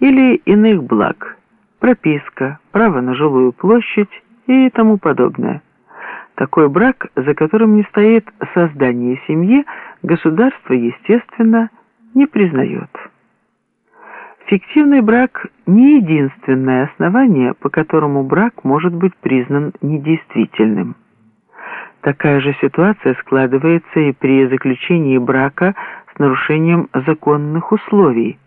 или иных благ, прописка, право на жилую площадь и тому подобное. Такой брак, за которым не стоит создание семьи, государство, естественно, не признает. Фиктивный брак – не единственное основание, по которому брак может быть признан недействительным. Такая же ситуация складывается и при заключении брака с нарушением законных условий.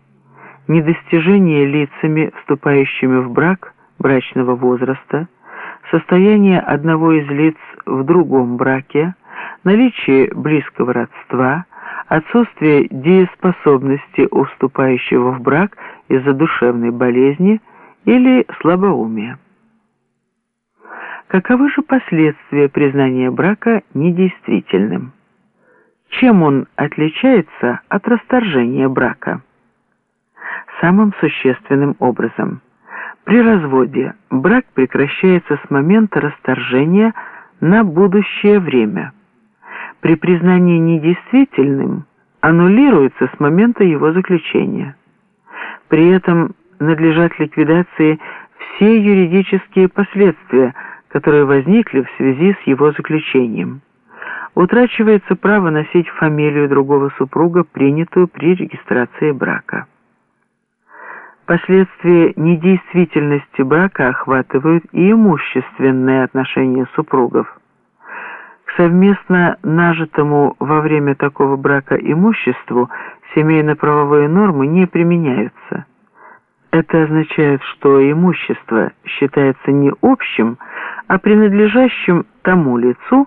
Недостижение лицами, вступающими в брак, брачного возраста, состояние одного из лиц в другом браке, наличие близкого родства, отсутствие дееспособности у вступающего в брак из-за душевной болезни или слабоумия. Каковы же последствия признания брака недействительным? Чем он отличается от расторжения брака? Самым существенным образом. При разводе брак прекращается с момента расторжения на будущее время. При признании недействительным аннулируется с момента его заключения. При этом надлежат ликвидации все юридические последствия, которые возникли в связи с его заключением. Утрачивается право носить фамилию другого супруга, принятую при регистрации брака. Последствия недействительности брака охватывают и имущественные отношения супругов. К совместно нажитому во время такого брака имуществу семейно-правовые нормы не применяются. Это означает, что имущество считается не общим, а принадлежащим тому лицу,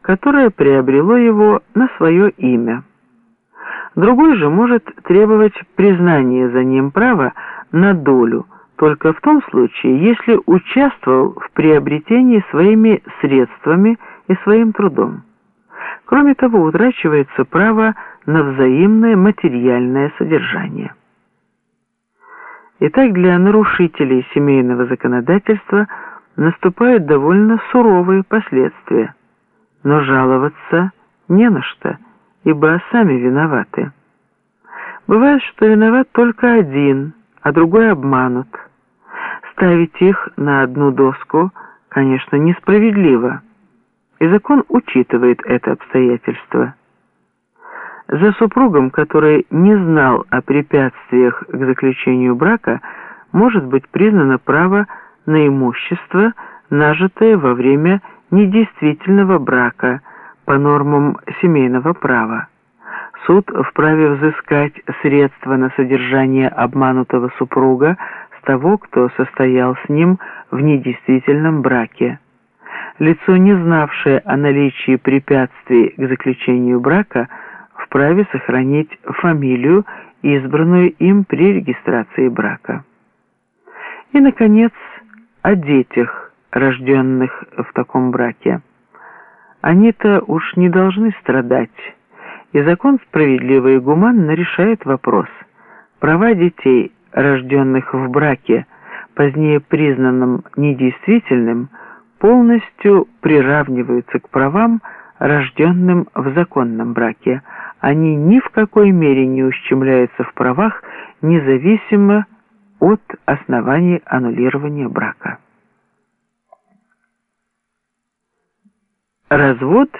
которое приобрело его на свое имя. Другой же может требовать признания за ним права на долю только в том случае, если участвовал в приобретении своими средствами и своим трудом. Кроме того, утрачивается право на взаимное материальное содержание. Итак, для нарушителей семейного законодательства наступают довольно суровые последствия, но жаловаться не на что, ибо сами виноваты. Бывает, что виноват только один – а другой обманут. Ставить их на одну доску, конечно, несправедливо, и закон учитывает это обстоятельство. За супругом, который не знал о препятствиях к заключению брака, может быть признано право на имущество, нажитое во время недействительного брака по нормам семейного права суд вправе взыскать средства на содержание обманутого супруга с того, кто состоял с ним в недействительном браке. Лицо, не знавшее о наличии препятствий к заключению брака, вправе сохранить фамилию, избранную им при регистрации брака. И, наконец, о детях, рожденных в таком браке. Они-то уж не должны страдать, и закон справедливо и гуманно решает вопрос. Права детей, рожденных в браке, позднее признанным недействительным, полностью приравниваются к правам, рожденным в законном браке. Они ни в какой мере не ущемляются в правах, независимо от оснований аннулирования брака. Развод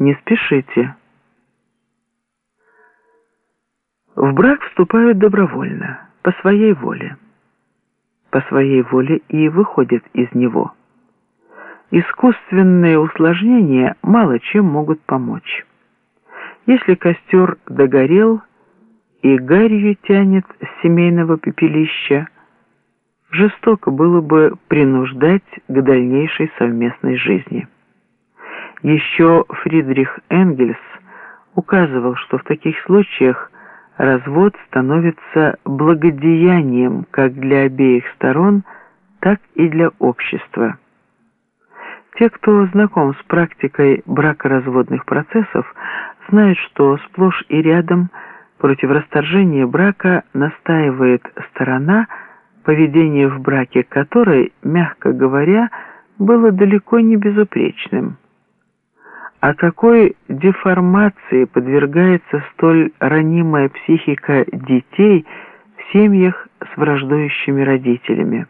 не спешите. В брак вступают добровольно, по своей воле. По своей воле и выходят из него. Искусственные усложнения мало чем могут помочь. Если костер догорел и гарью тянет с семейного пепелища, жестоко было бы принуждать к дальнейшей совместной жизни. Еще Фридрих Энгельс указывал, что в таких случаях развод становится благодеянием как для обеих сторон, так и для общества. Те, кто знаком с практикой бракоразводных процессов, знают, что сплошь и рядом против расторжения брака настаивает сторона, поведение в браке которой, мягко говоря, было далеко не безупречным. А какой деформации подвергается столь ранимая психика детей в семьях с враждующими родителями.